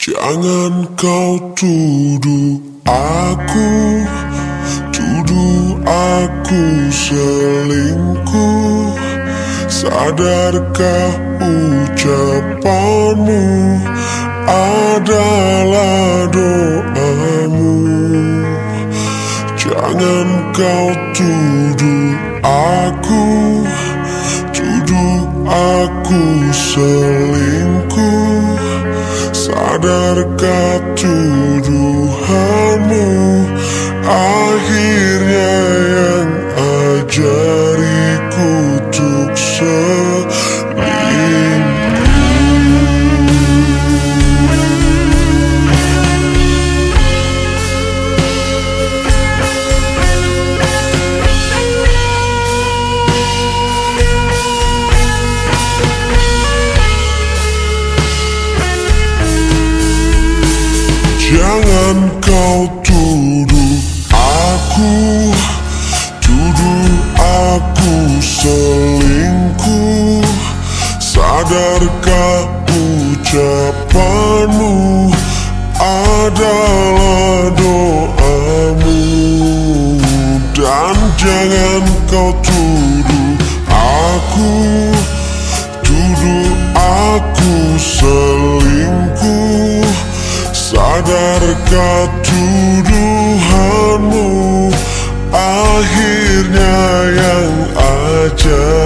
Jangan kau tuduh aku Tuduh aku selingkuh. Sadarkah ucapanmu? Adalah doamu. Jangan kau tuduh aku Tuduh aku selingkuh Sadarkah tuduhanmu? Akhirnya Sadarkah ucapanmu? Adalah doamu. Dan jangan kau tuduh aku. Tuduh aku selingkuh. Sadarkah tuduhanmu? Akhirnya yang ajariku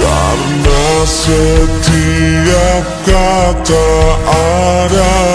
Karena setiap kata adalah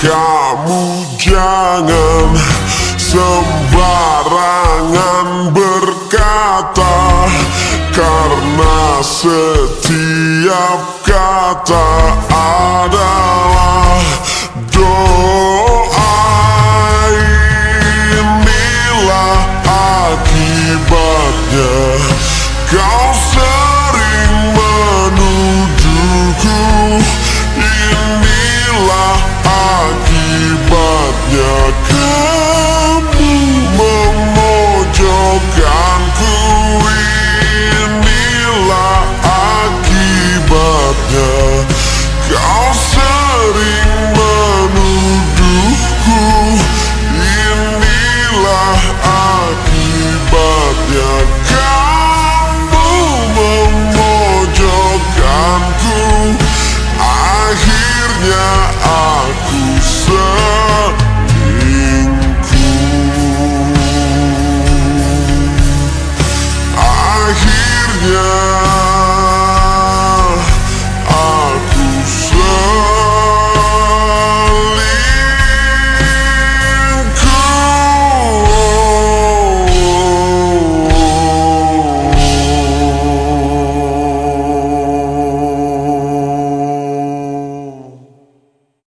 kamu jangan sembarangan berkata Karena setiap kata